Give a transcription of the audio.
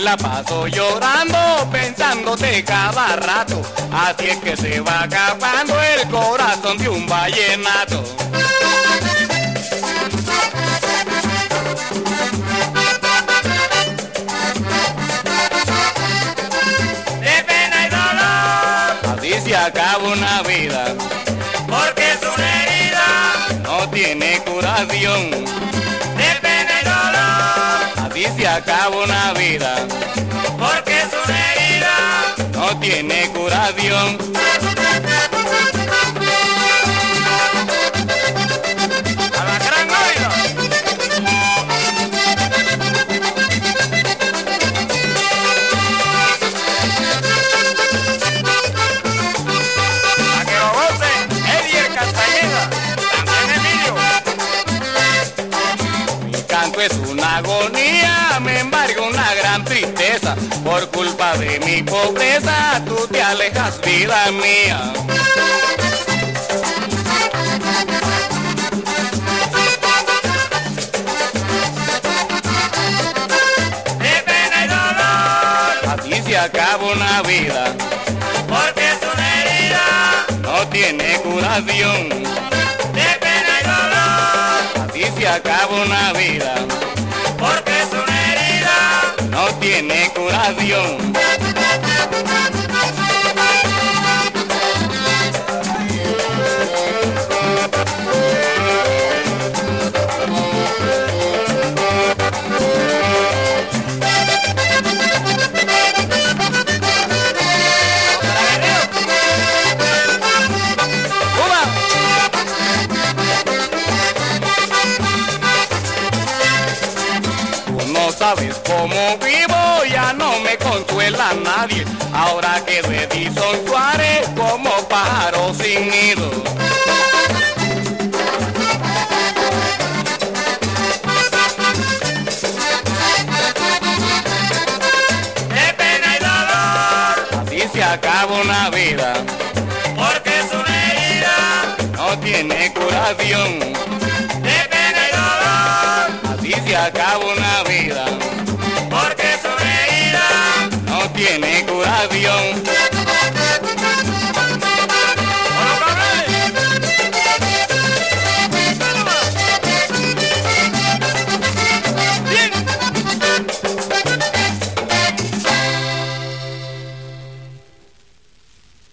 la paso llorando, pensándote cada rato. Así es que se va acabando el corazón de un vallenato. de pena y dolor, Así se acaba una vida, porque es una herida, no tiene curación. Acaba una vida, porque es una herida, no tiene curación. Es una agonía, me embarga una gran tristeza. Por culpa de mi pobreza, tú te alejas, vida mía. de pena y dolor, Así se acaba una vida, porque es una herida, no tiene curación. Se acaba una vida, porque es una herida, no tiene curación. Sabes cómo vivo, ya no me consuela nadie. Ahora que de Edison Suárez como pájaro sin nido. de pena y dolor, Así se acaba una vida, porque es una herida, no tiene curación. de pena y dolor, Así se acaba una vida, tiene curación.